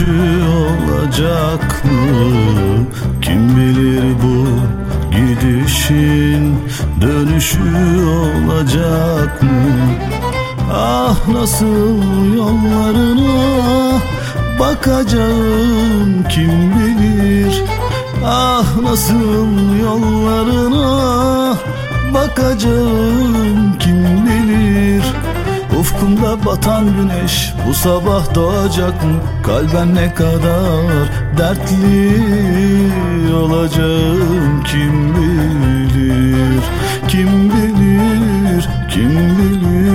Üçü olacak mı? Kim bilir bu gidişin dönüşü olacak mı? Ah nasıl yollarına bakacağım kim bilir Ah nasıl yollarına bakacağım batan güneş bu sabah doğacak mı? Kalben ne kadar dertli olacağım kim bilir Kim bilir, kim bilir,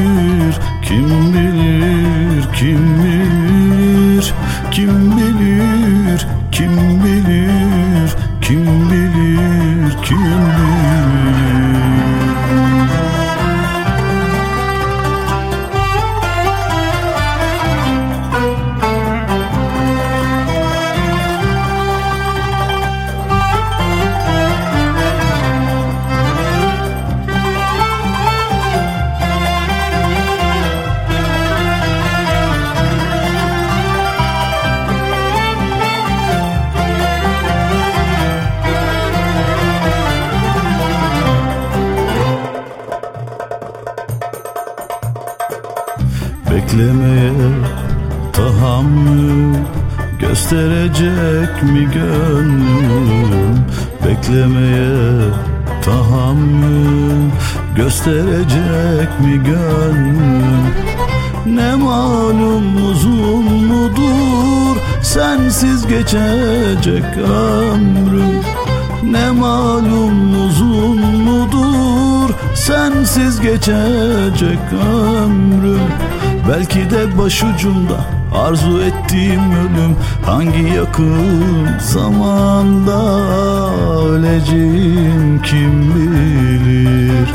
Beklemeye tahammül gösterecek mi gönlüm? Beklemeye tahammül gösterecek mi gönlüm? Ne malum uzun mudur sensiz geçecek ömrüm? Ne malum uzun mudur sensiz geçecek ömrüm Belki de başucumda arzu ettiğim ölüm Hangi yakın zamanda öleceğim kim bilir